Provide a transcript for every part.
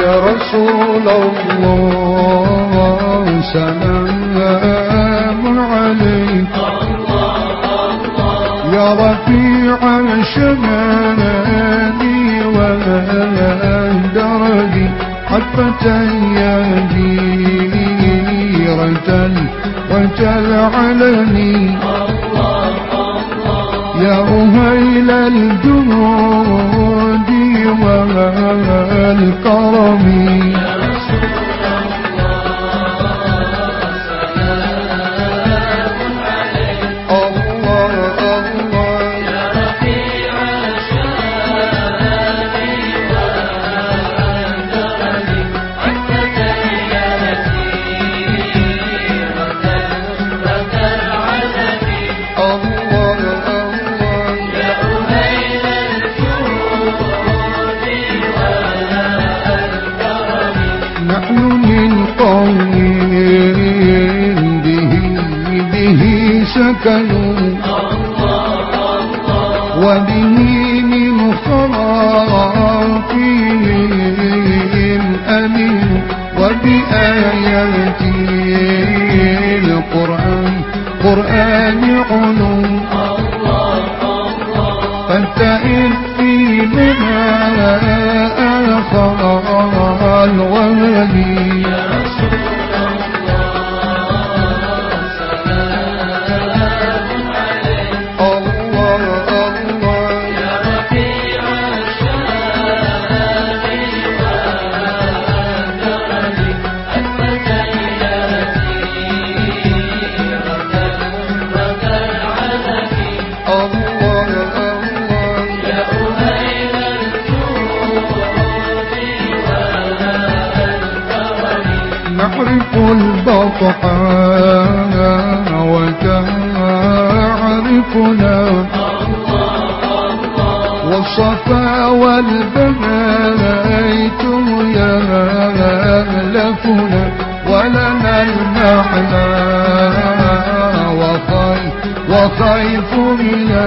رسول الله سلام عليك. يا رفيع الشمال والدرج حفة يا جيرة وتلعلني يا أهيل الجنود والكرم. سكنوا وبه من خرافهم أمين وبآيات القرآن قرآن علوم فانتئن في بما آخر الغالي البطحاء وتعرفنا والصفا والبنيت يالفنا ولنا المحلى وخيف وخيف إلى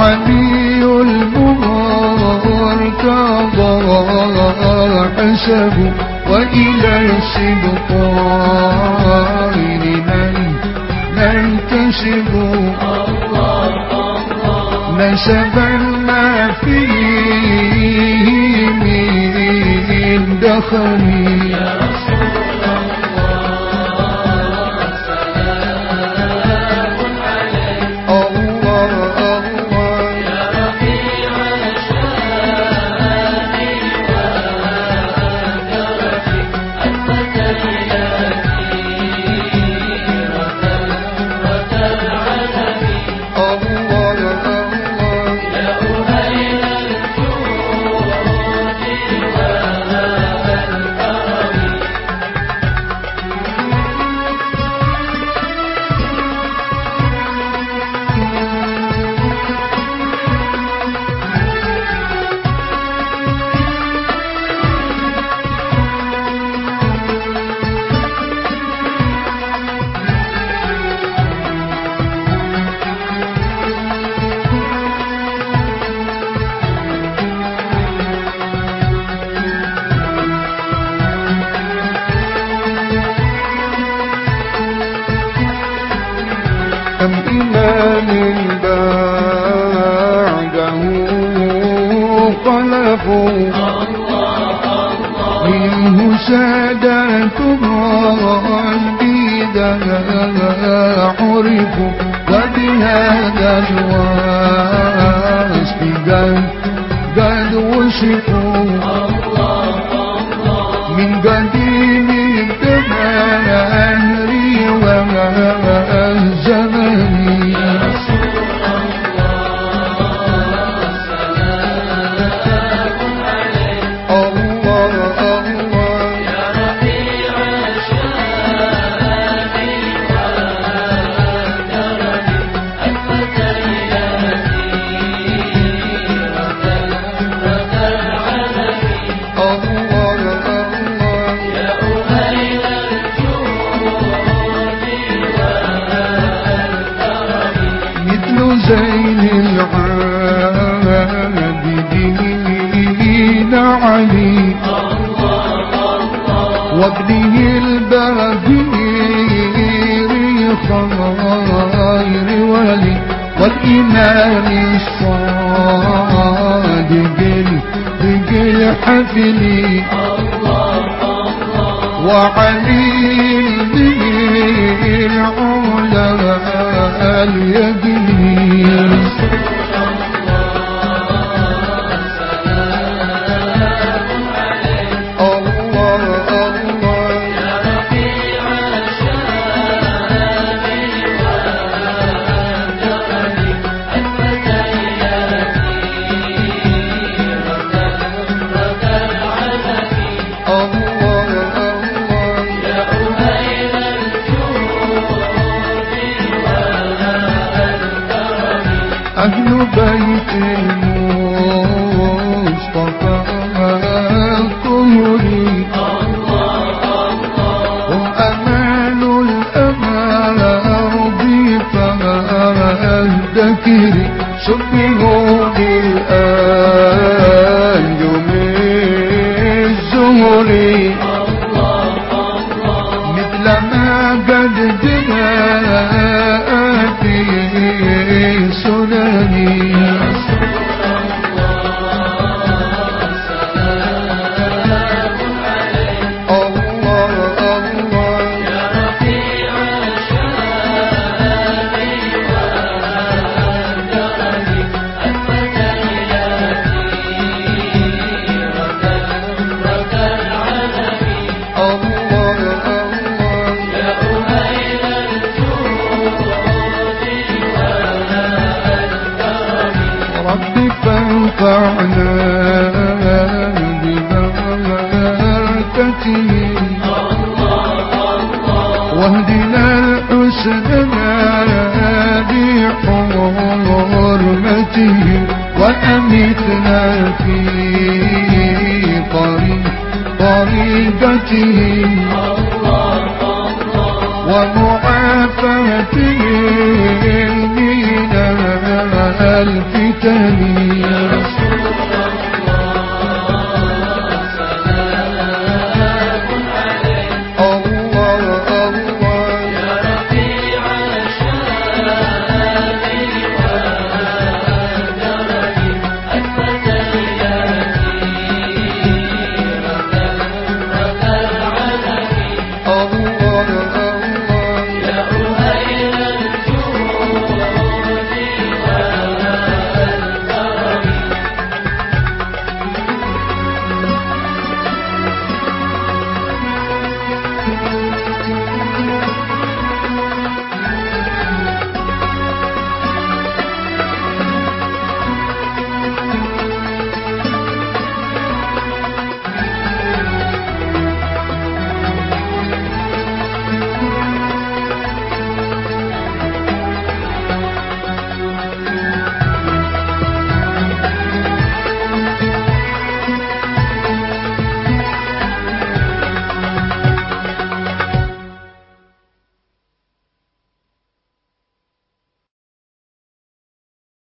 وعلي المرتضى حسب وإلى السبطين من ننتسب نسبا ما فيه من دخلي say والإمام الصادق الدق الحفل وعلي به العلا اليدين أهل بيت المصطفى. الطهري هم أمان الأمارض فالذكر شبهوا بالأنجم الزهري. واهدنا الحسن بحرمته وأمتنا في طريق طريقته ومعافاته من الفتن.